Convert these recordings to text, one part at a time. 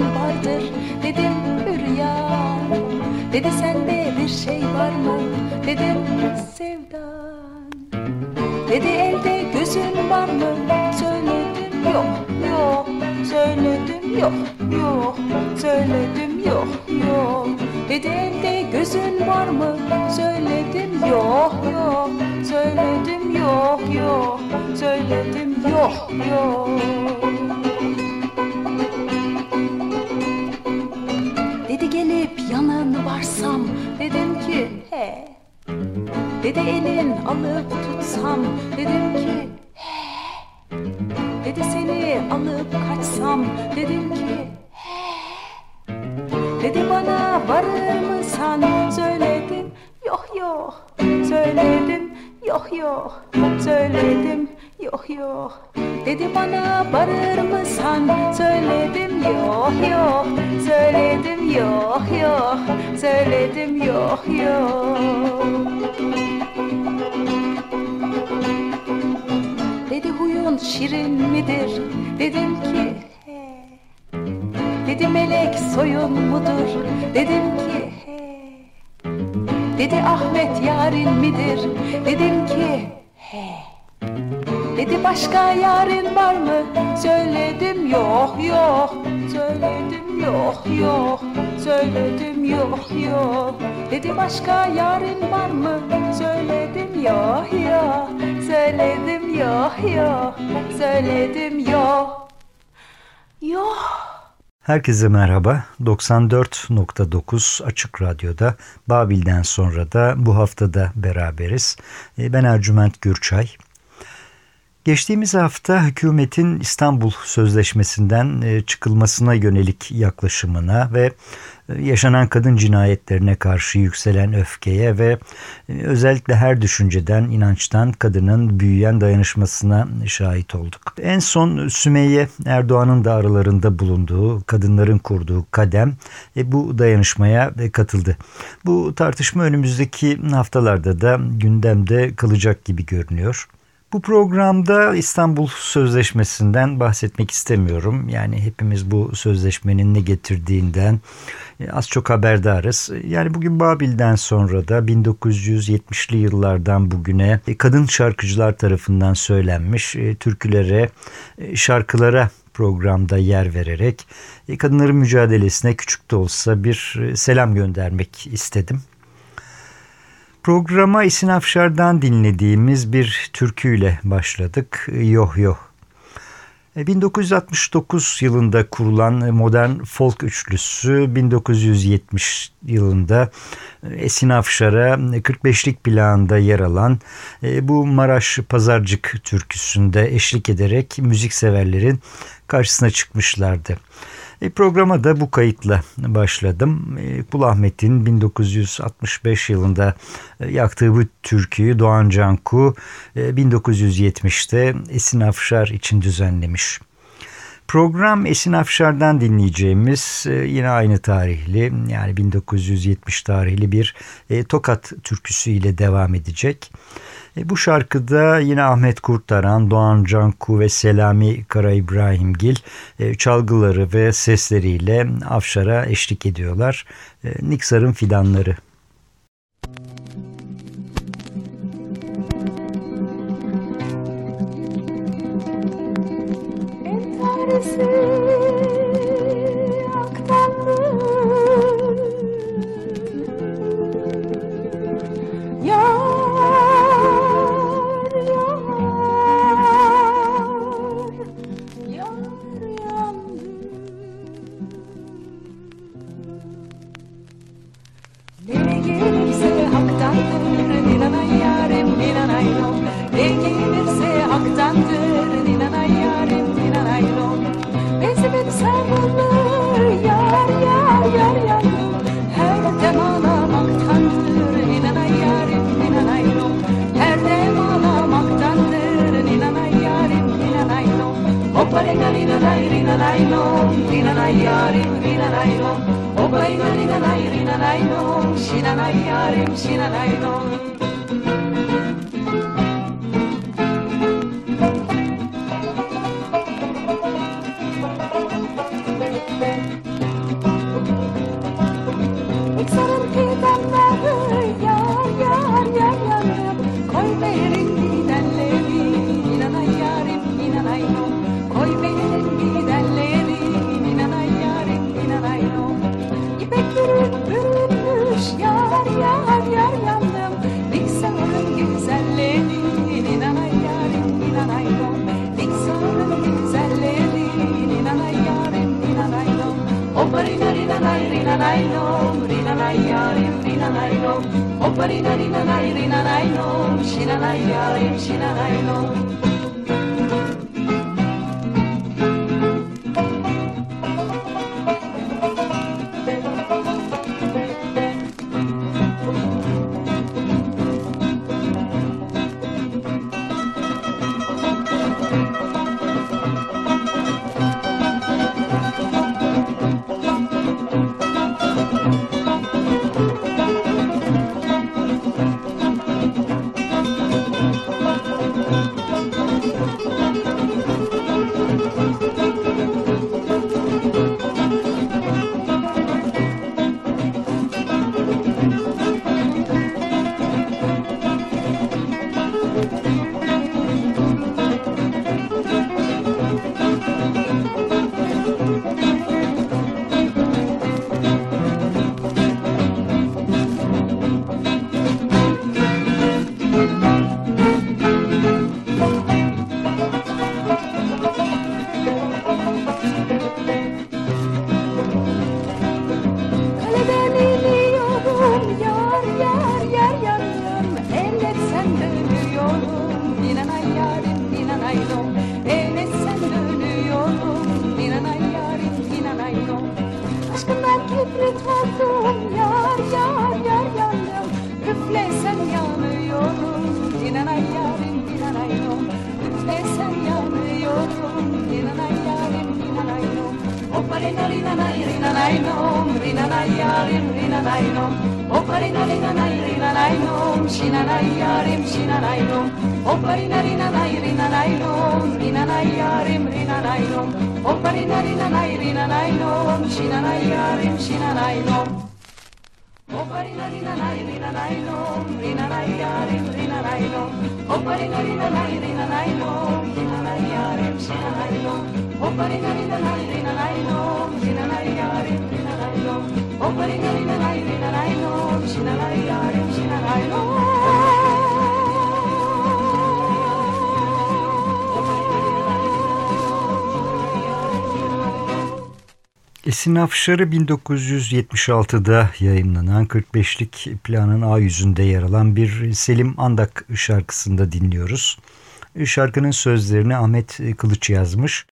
vardır. Dedim Hürya Dedi sende bir şey var mı? Dedim sevdan Dedi elde gözün var mı? Söyledim yok yok Söyledim yok yok Söyledim yok yok. Dedi elde gözün var mı? Söyledim yok yok Söyledim yok yok Söyledim yok yok. Dedi elin alıp tutsam dedim ki he. Dedi seni alıp kaçsam dedim ki he. Dedi bana varır mısan söyledim yok yok söyledim yok yok söyledim Yok yok Dedi bana barır mısın Söyledim yok yok Söyledim yok yok Söyledim yok yok Dedi huyun şirin midir? Dedim ki he. Dedi melek soyun mudur? Dedim ki he. Dedi Ahmet yarın midir? Dedim ki he başka yarın var mı? Söyledim ya ya, söyledim ya ya, söyledim ya. Ya. Herkese merhaba. 94.9 Açık Radyo'da Babil'den sonra da bu haftada beraberiz. E, ben Ercüment Gürçay. Geçtiğimiz hafta hükümetin İstanbul Sözleşmesi'nden e, çıkılmasına yönelik yaklaşımına ve e, yaşanan kadın cinayetlerine karşı yükselen öfkeye ve e, özellikle her düşünceden, inançtan kadının büyüyen dayanışmasına şahit olduk. En son Sümeyye Erdoğan'ın da aralarında bulunduğu, kadınların kurduğu kadem bu dayanışmaya katıldı. Bu tartışma önümüzdeki haftalarda da gündemde kalacak gibi görünüyor. Bu programda İstanbul Sözleşmesi'nden bahsetmek istemiyorum. Yani hepimiz bu sözleşmenin ne getirdiğinden e, az çok haberdarız. Yani bugün Babil'den sonra da 1970'li yıllardan bugüne e, kadın şarkıcılar tarafından söylenmiş e, türkülere, şarkılara programda yer vererek kadınların mücadelesine küçük de olsa bir selam göndermek istedim. Programa İsin Afşar'dan dinlediğimiz bir türküyle başladık. Yoh Yoh. 1969 e, yılında kurulan modern folk üçlüsü 1970 yılında Esin Afşar'a 45'lik planda yer alan e, bu Maraş Pazarcık türküsünde eşlik ederek müzikseverlerin karşısına çıkmışlardı. E, programa da bu kayıtla başladım. E, Kul Ahmet'in 1965 yılında e, yaktığı bu türküyü Doğan Canku e, 1970'te Esin Afşar için düzenlemiş. Program Esin Afşar'dan dinleyeceğimiz e, yine aynı tarihli yani 1970 tarihli bir e, Tokat türküsü ile devam edecek. E, bu şarkıda yine Ahmet Kurtaran, Doğan Canku ve Selami Kara İbrahimgil çalgıları ve sesleriyle Afşar'a eşlik ediyorlar. Niksar'ın fidanları. Kırır bürünmüş yar yar yar yandım. Nisan'ın güzelliğinin inanay yarim inanay dom. Nisan'ın güzelliğinin inanay yarim inanay dom. Hoppa rina rina nay rina nay dom. Rina nay yarim rina nay dom. Hoppa rina rina nay rina nay dom. Şina yarim şina nay dom. rinanainom, rinanayarim, rinanainom, oparinanai, rinanainom, shinanayarim, shinanainom, oparinanai, rinanainom, rinanayarim, rinanainom, oparinanai, rinanainom, shinanayarim, shinanainom. Esin Afşar'ı 1976'da yayınlanan 45'lik planın A yüzünde yer alan bir Selim Andak şarkısında dinliyoruz. Şarkının sözlerini Ahmet Kılıç yazmış.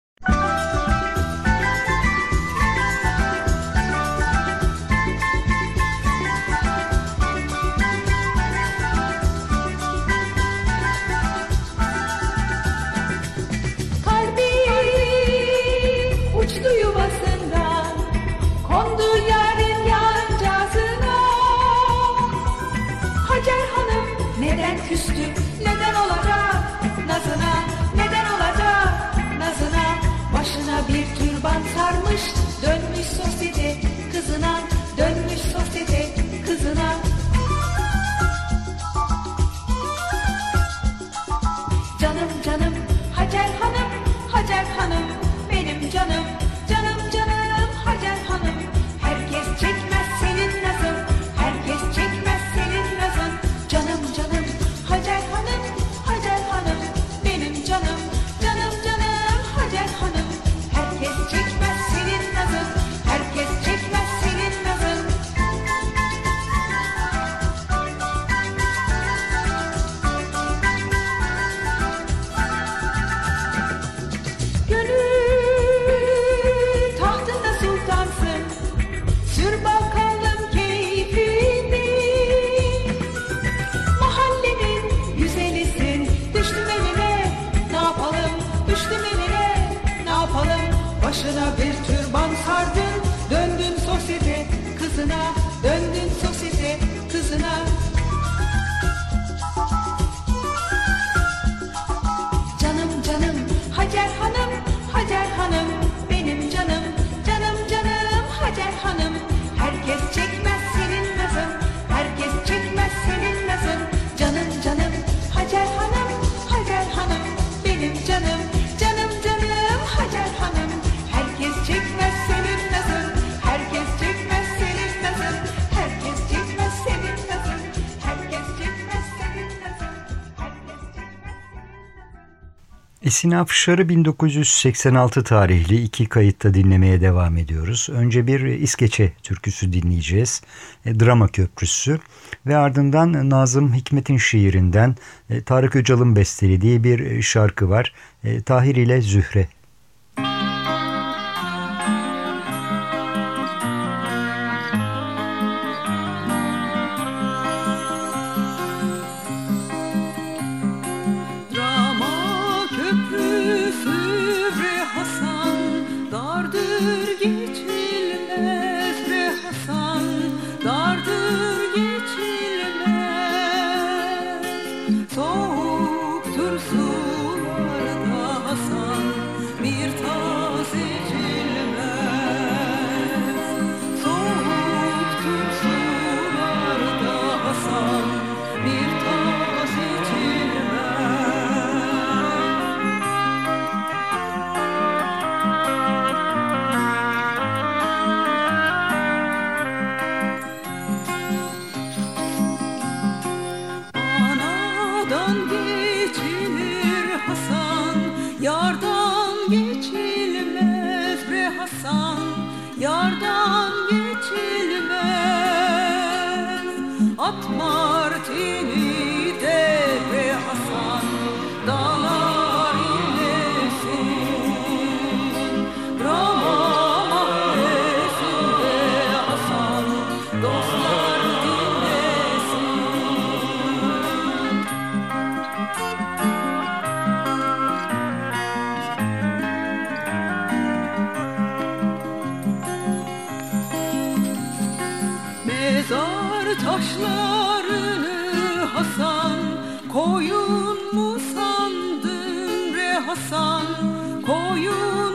Esin Afşar'ı 1986 tarihli iki kayıtta dinlemeye devam ediyoruz. Önce bir İskeçe türküsü dinleyeceğiz. E, Drama Köprüsü ve ardından Nazım Hikmet'in şiirinden e, Tarık Öcal'ın bestelediği bir şarkı var. E, Tahir ile Zühre zühre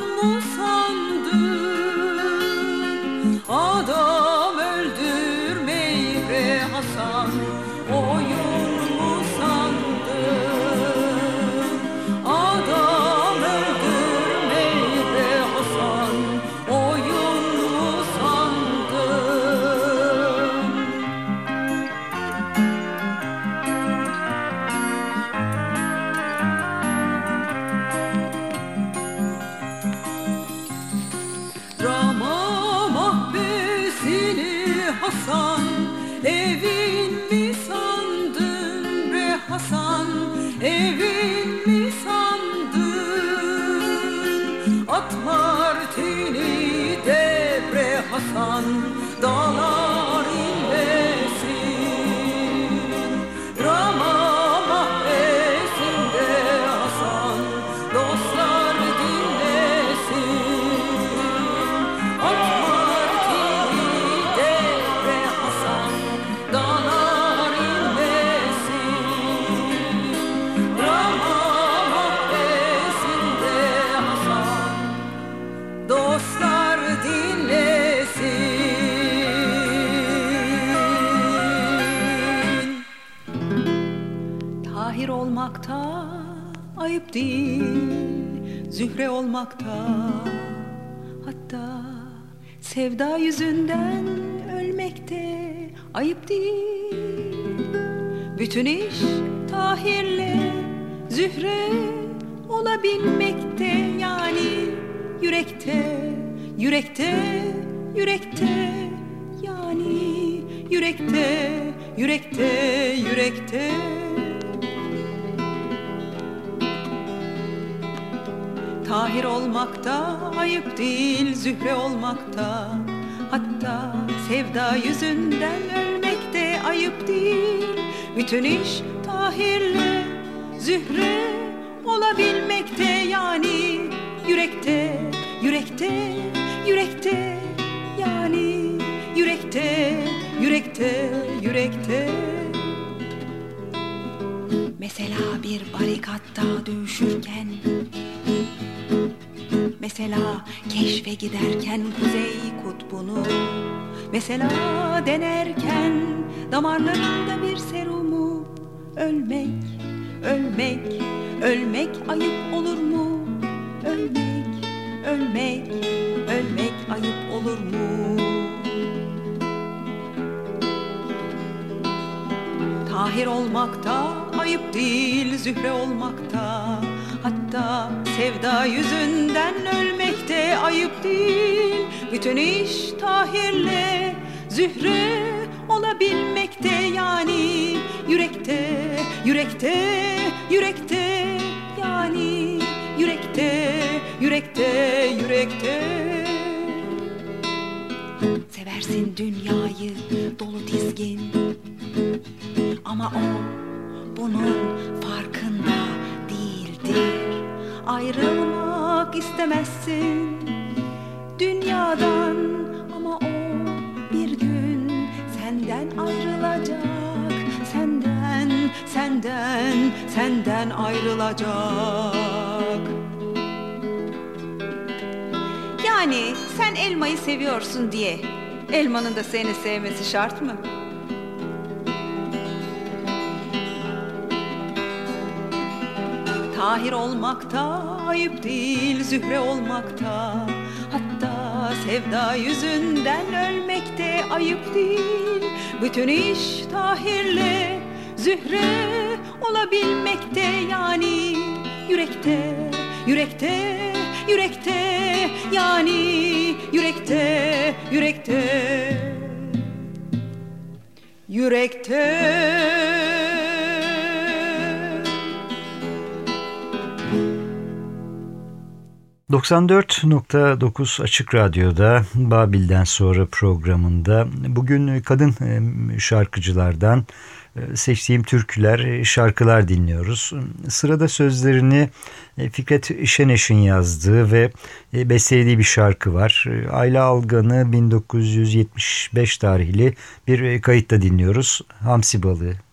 sevda yüzünden ölmekte ayıp değil. Bütün iş Tahir'le zühre olabilmekte. Yani yürekte, yürekte, yürekte. Yani yürekte, yürekte, yürekte Tahir olmakta ayıp değil zühre olmakta. Hatta sevda yüzünden ölmekte ayıp değil. Bütün iş Tahir'le zühre olabilmekte. Yani Yürekte, yürekte, yürekte. Yani Yürekte, yürekte, yürekte. Mesela bir barikatta dövüşürken Mesela keşfe giderken kuzey kutbunu Mesela denerken damarlarında bir serumu Ölmek, ölmek, ölmek ayıp olur mu? Ölmek, ölmek, ölmek ayıp olur mu? Tahir olmakta ayıp değil zühre olmakta Hatta sevda yüzünden ölmekte ayıp değil. Bütün iş Tahir'le Zühre olabilmekte yani. Yürekte, yürekte, yürekte yani. Yürekte, yürekte, yürekte. Seversin dünyayı dolu dizgin. Ama o bunun farkında değildir Ayrılmak istemezsin dünyadan Ama o bir gün senden ayrılacak. Senden, senden, senden ayrılacak. Yani sen elmayı seviyorsun diye elmanın da seni sevmesi şart mı? Tahir olmakta ayıp değil zühre olmakta. Hatta sevda yüzünden ölmekte ayıp değil. Bütün iş Tahir'le zühre olabilmekte yani. Yürekte, yürekte, yürekte yani. Yürekte, yürekte. Yürekte 94.9 Açık Radyo'da Babil'den sonra programında bugün kadın e, şarkıcılardan e, seçtiğim türküler, e, şarkılar dinliyoruz. Sırada sözlerini Fikret Şeneş'in yazdığı ve beslediği bir şarkı var. Ayla Algan'ı 1975 tarihli bir kayıtta dinliyoruz. Hamsi Balığı.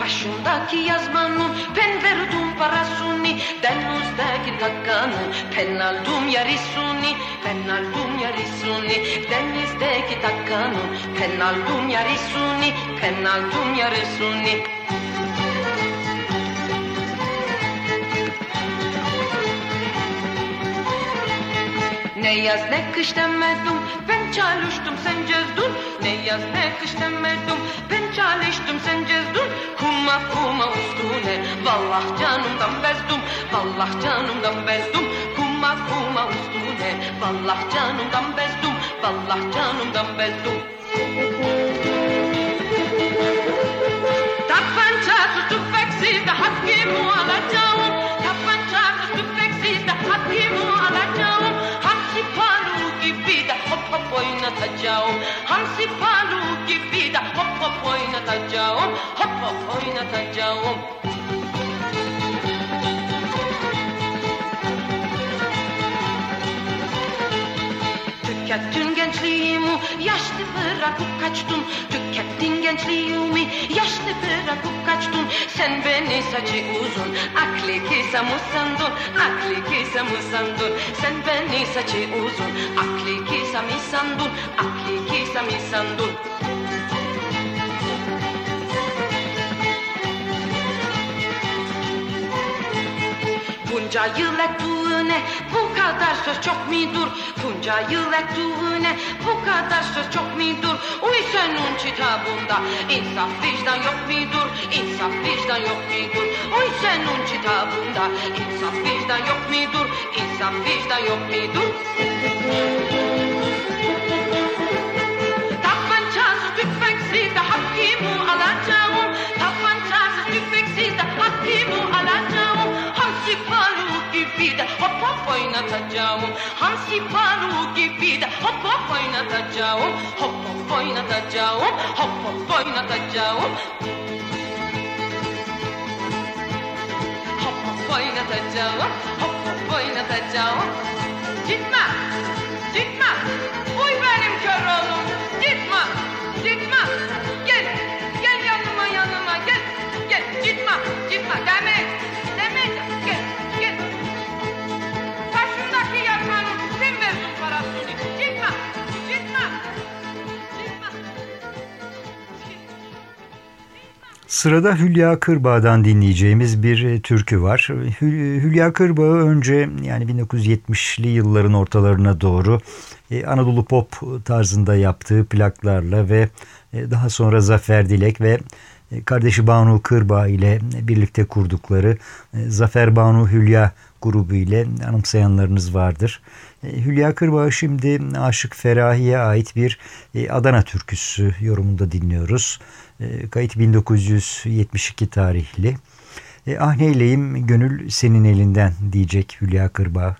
Başındaki yazmanın ben verdim parasını Denizdeki takkanı ben aldım yarısını Ben aldım yarısını Denizdeki takkanı ben aldım yarısını Ben aldım yarısını Ne yaz ne kış demedim ben çalıştım sen cezdun. Ne yaz ne kış demedim ben çalıştım sen cezdun. Kuma kuma üstüne. Vallah canımdan bezdum. Vallah canımdan bezdum. Kuma kuma üstüne. Vallah canımdan bezdum. Vallah canımdan bezdum. Tapanca tutup tüfeksiz de hakkımı alacağım. Tapanca tutup tüfeksiz de hakkımı alacağım poi na ta jao ham si palu ki vida hop hop poi ta jao hop hop poi na ta jao tukatun gençliğimi yaşlı bırakıp kaçtın Tükettin gençliğimi yaşlı bırakıp kaçtın Sen beni saçı uzun aklı kısa mı sandın? Aklı kısa mı Sen beni saçı uzun aklı kısa mı sandın? Aklı kısa mı Bunca yıl ettiğine bu kadar söz çok midur? Bunca yıl ettiğine bu kadar söz çok midur? Uy senin kitabında insaf vicdan yok midur? İnsaf vicdan yok midur? Uy senin kitabında insaf vicdan yok midur? İnsaf vicdan yok midur? vida, o popoi na tadziało, hansi palugi vida, o popoi na tadziało, o popoi na tadziało, o popoi na tadziało. Wojna ta działa, hop, wojna ta działa. Dzietma, dzietma. Sırada Hülya Kırbağ'dan dinleyeceğimiz bir e, türkü var. Hülya Kırbağ'ı önce yani 1970'li yılların ortalarına doğru e, Anadolu pop tarzında yaptığı plaklarla ve e, daha sonra Zafer Dilek ve kardeşi Banu Kırbağ ile birlikte kurdukları Zafer Banu Hülya grubu ile anımsayanlarınız vardır. Hülya Kırbağ şimdi Aşık Ferahi'ye ait bir Adana türküsü yorumunda dinliyoruz. E, kayıt 1972 tarihli. E, ah neyleyim gönül senin elinden diyecek Hülya Kırbağ.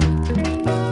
Müzik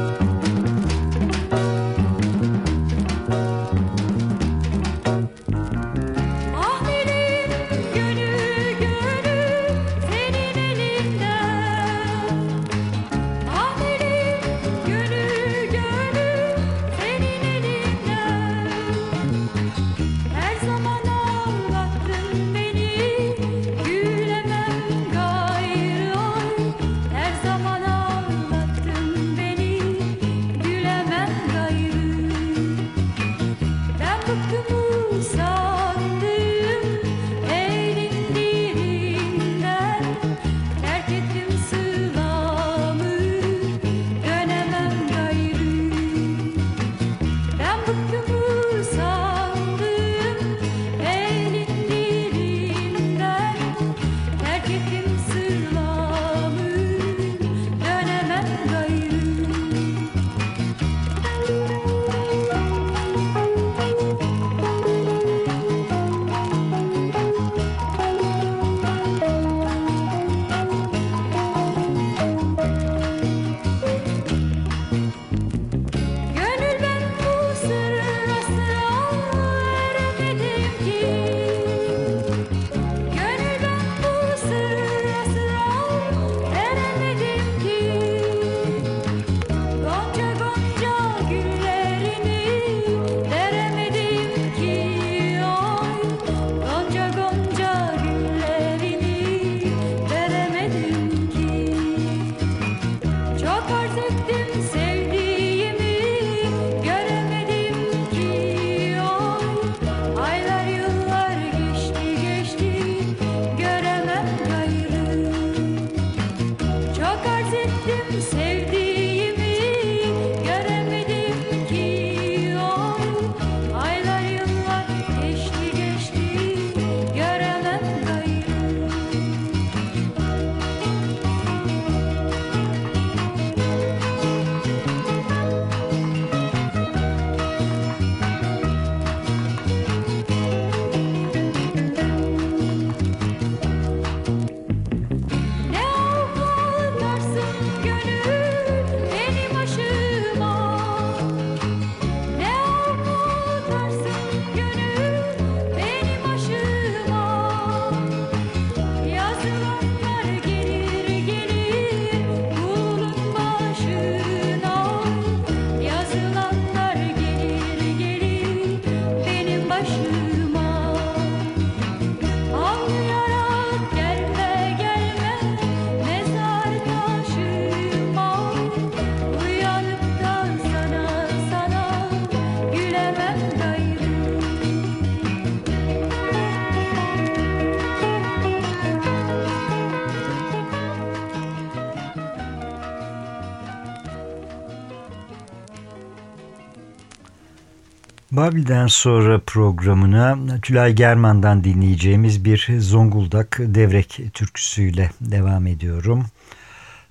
Babil'den sonra programına Tülay German'dan dinleyeceğimiz bir Zonguldak Devrek türküsüyle devam ediyorum.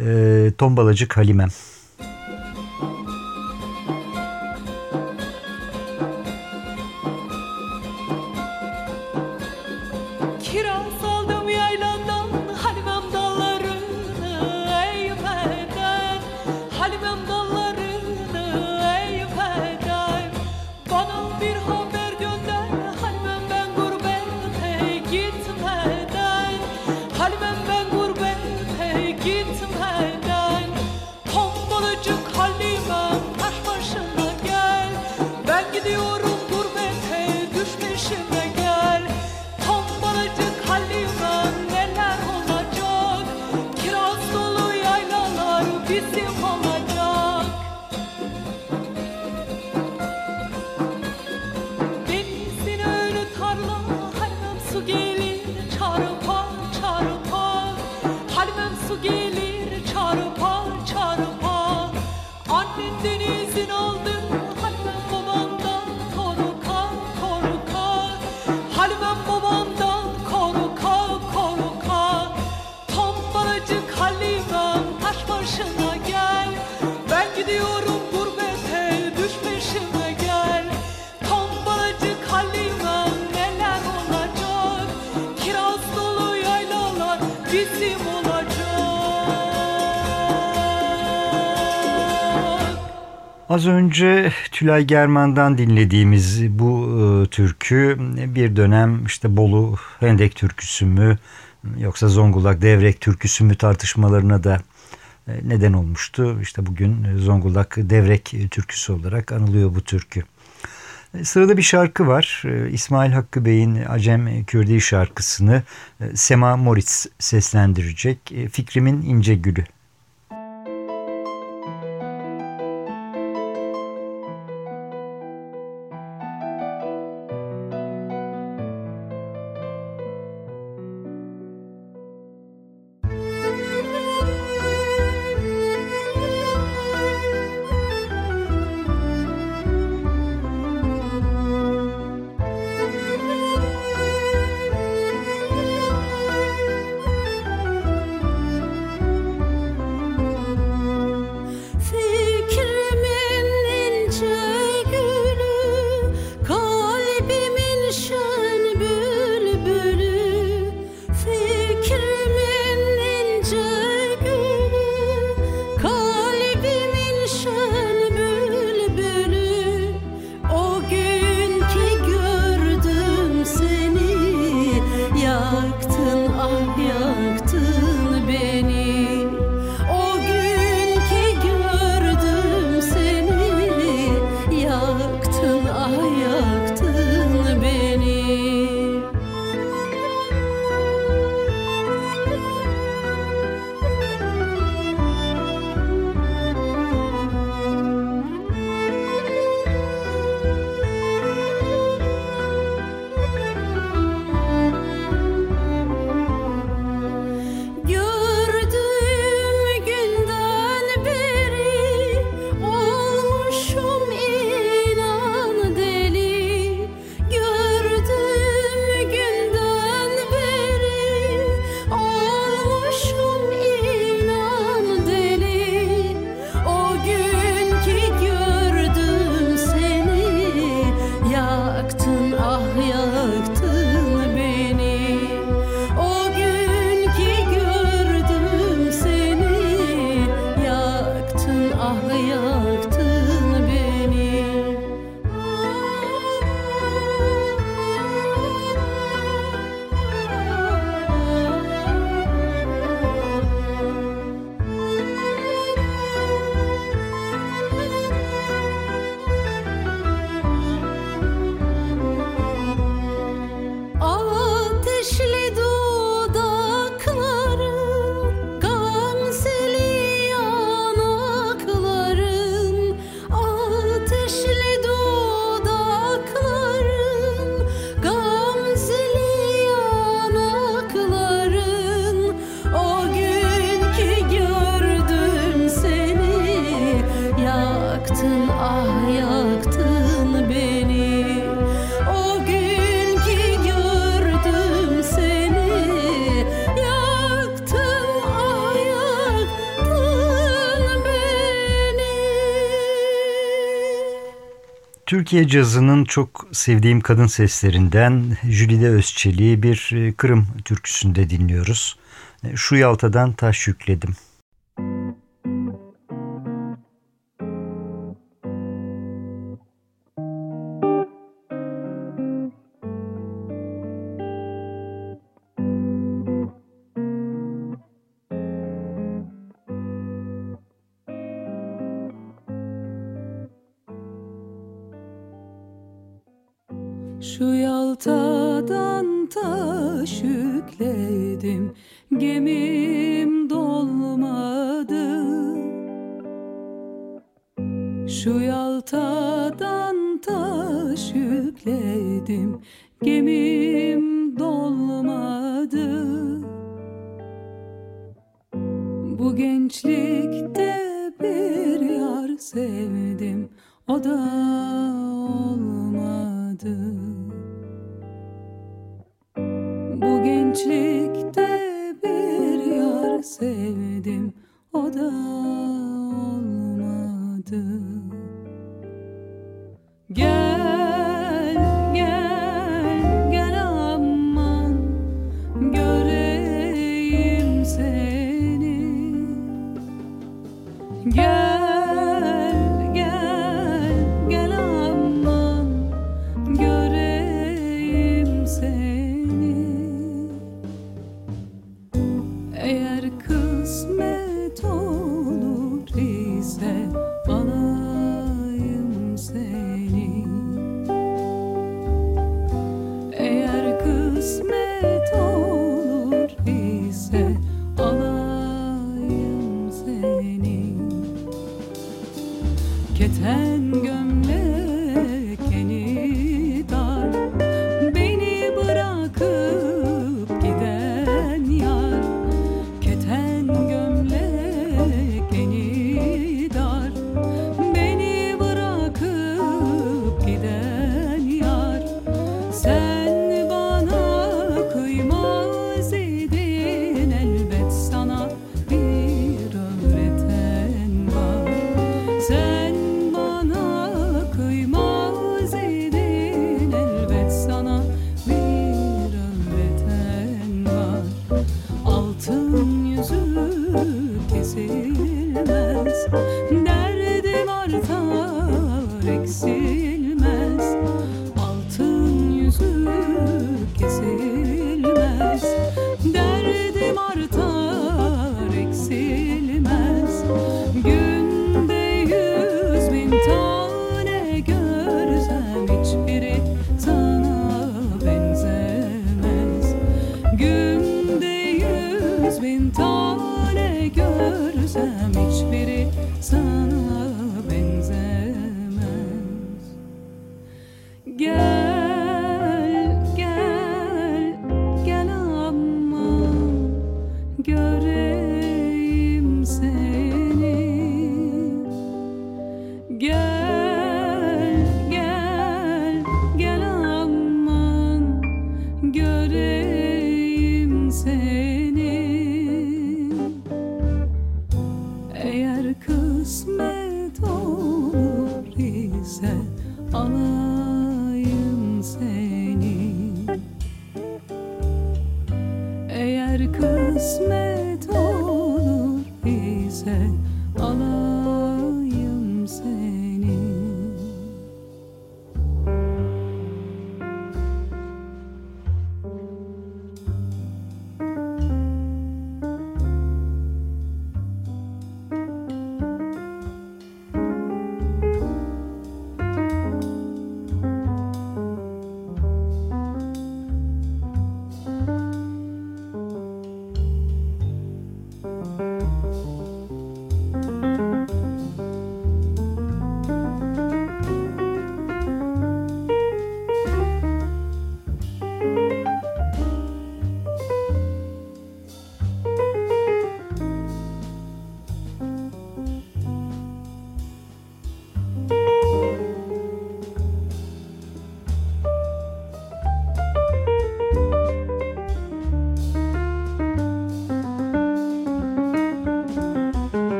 E, Tombalacık Halimem. Az önce Tülay German'dan dinlediğimiz bu e, türkü bir dönem işte Bolu Hendek türküsü mü yoksa Zonguldak Devrek türküsü mü tartışmalarına da e, neden olmuştu. İşte bugün Zonguldak Devrek türküsü olarak anılıyor bu türkü. E, sırada bir şarkı var. E, İsmail Hakkı Bey'in Acem Kürdi şarkısını e, Sema Moritz seslendirecek. Fikrimin İnce Gülü. Türkiye cazının çok sevdiğim kadın seslerinden Jülide Özçelik'i bir e, Kırım türküsünde dinliyoruz. E, Şu Yalta'dan taş yükledim. Şu Yalta'dan taş yükledim Gemim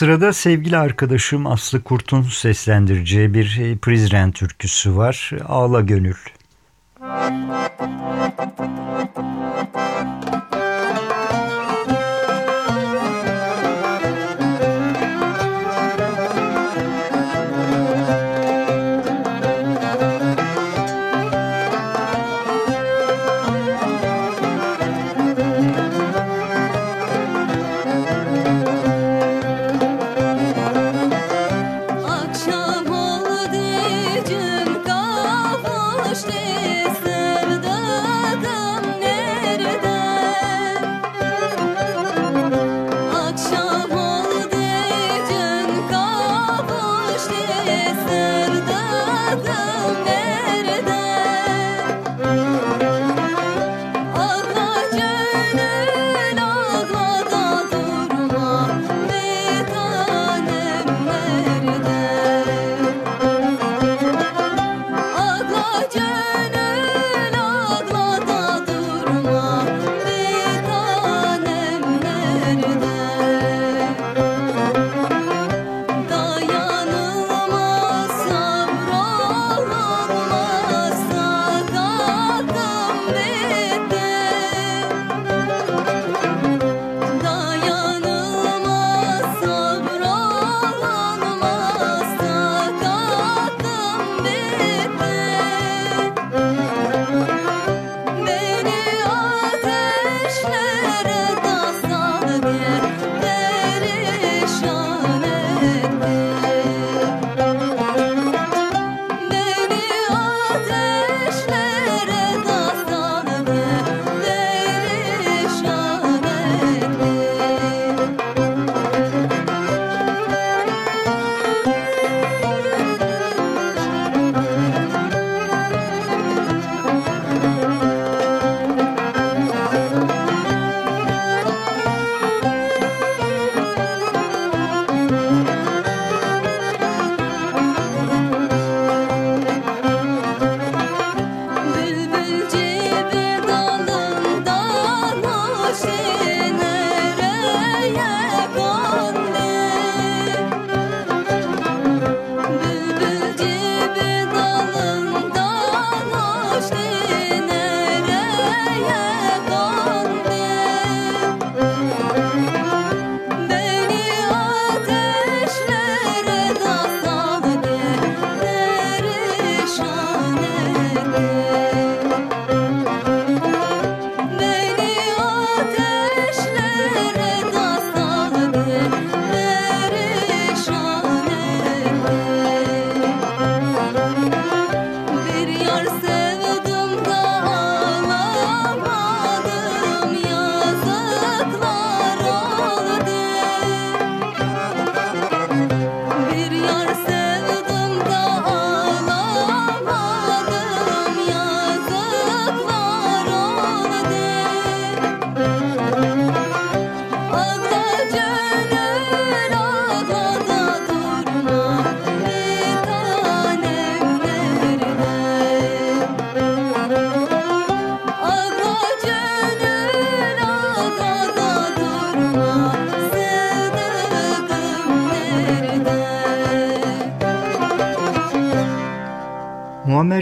Sırada sevgili arkadaşım Aslı Kurt'un seslendireceği bir e, Prizren türküsü var. Ağla Gönül.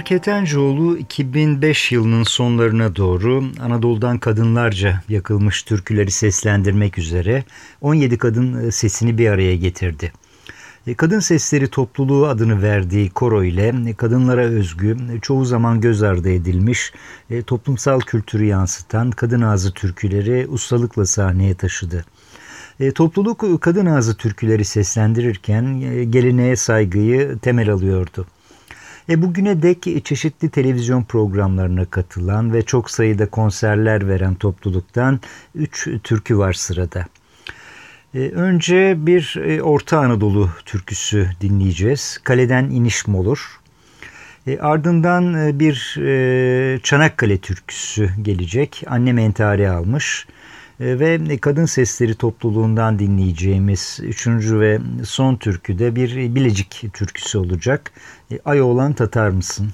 Ketencoğlu 2005 yılının sonlarına doğru Anadolu'dan kadınlarca yakılmış türküleri seslendirmek üzere 17 kadın e, sesini bir araya getirdi. E, kadın Sesleri Topluluğu adını verdiği koro ile e, kadınlara özgü, çoğu zaman göz ardı edilmiş, toplumsal kültürü yansıtan kadın ağzı türküleri ustalıkla sahneye taşıdı. Topluluk kadın ağzı türküleri seslendirirken geleneğe saygıyı temel alıyordu. E bugüne dek çeşitli televizyon programlarına katılan ve çok sayıda konserler veren topluluktan 3 türkü var sırada. E, önce bir e, Orta Anadolu türküsü dinleyeceğiz. Kaleden iniş molur. E, ardından bir Çanakkale türküsü gelecek. Annem entari almış. E, ve Kadın Sesleri topluluğundan dinleyeceğimiz üçüncü ve son türkü de bir Bilecik türküsü olacak. E, Ay olan Tatar mısın?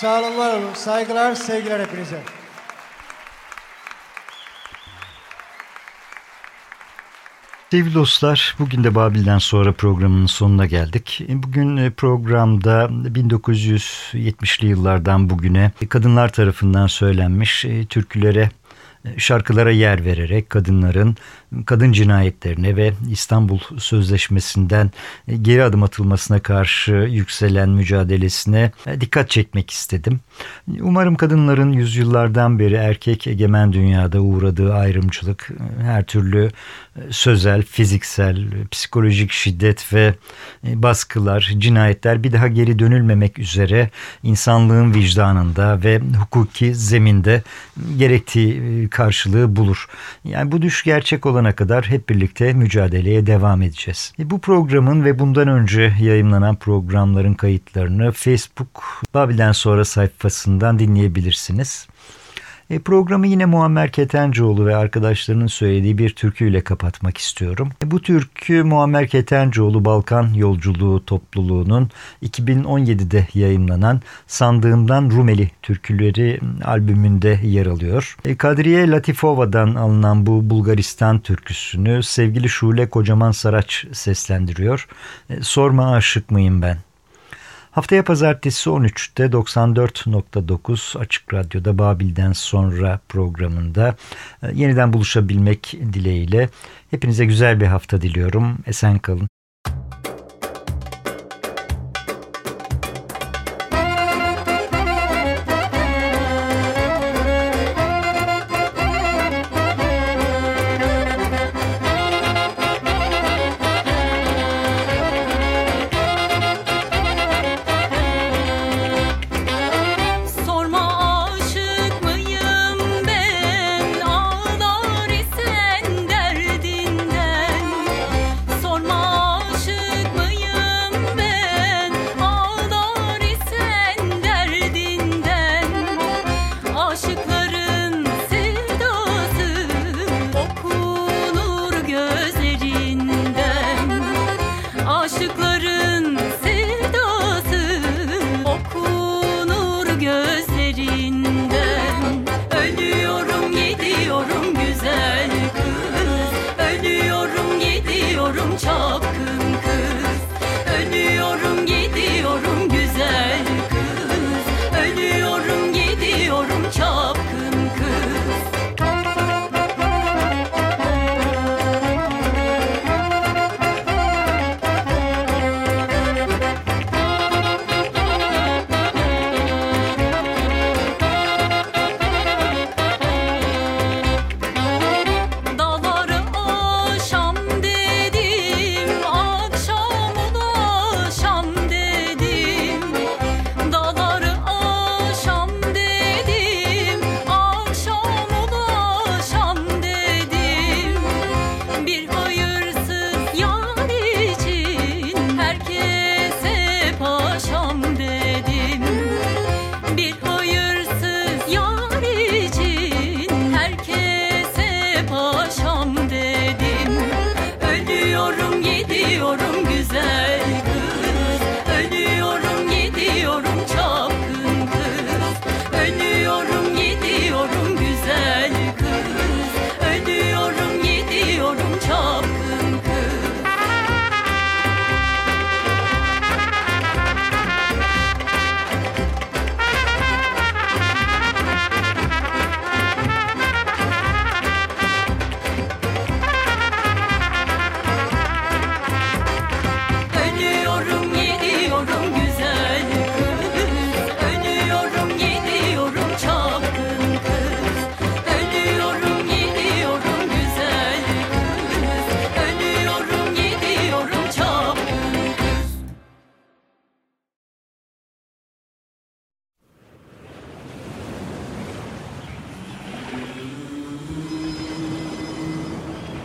Sağ olun, var olun. Saygılar, sevgiler hepinize. Sevgili dostlar, bugün de Babil'den sonra programın sonuna geldik. Bugün e, programda 1970'li yıllardan bugüne kadınlar tarafından söylenmiş e, türkülere şarkılara yer vererek kadınların kadın cinayetlerine ve İstanbul Sözleşmesi'nden geri adım atılmasına karşı yükselen mücadelesine dikkat çekmek istedim. Umarım kadınların yüzyıllardan beri erkek egemen dünyada uğradığı ayrımcılık, her türlü sözel, fiziksel, psikolojik şiddet ve baskılar, cinayetler bir daha geri dönülmemek üzere insanlığın vicdanında ve hukuki zeminde gerektiği karşılığı bulur. Yani bu düş gerçek olana kadar hep birlikte mücadeleye devam edeceğiz. E, bu programın ve bundan önce yayınlanan programların kayıtlarını Facebook Babil'den sonra sayfasından dinleyebilirsiniz. E, programı yine Muammer Ketencoğlu ve arkadaşlarının söylediği bir türküyle kapatmak istiyorum. E, bu türkü Muammer Ketencoğlu Balkan Yolculuğu topluluğunun 2017'de yayınlanan Sandığımdan Rumeli Türküleri albümünde yer alıyor. E, Kadriye Latifova'dan alınan bu Bulgaristan türküsünü sevgili Şule Kocaman Saraç seslendiriyor. E, Sorma aşık mıyım ben? Haftaya pazartesi 13'te 94.9 Açık Radyo'da Babil'den sonra programında e, yeniden buluşabilmek dileğiyle hepinize güzel bir hafta diliyorum. Esen kalın.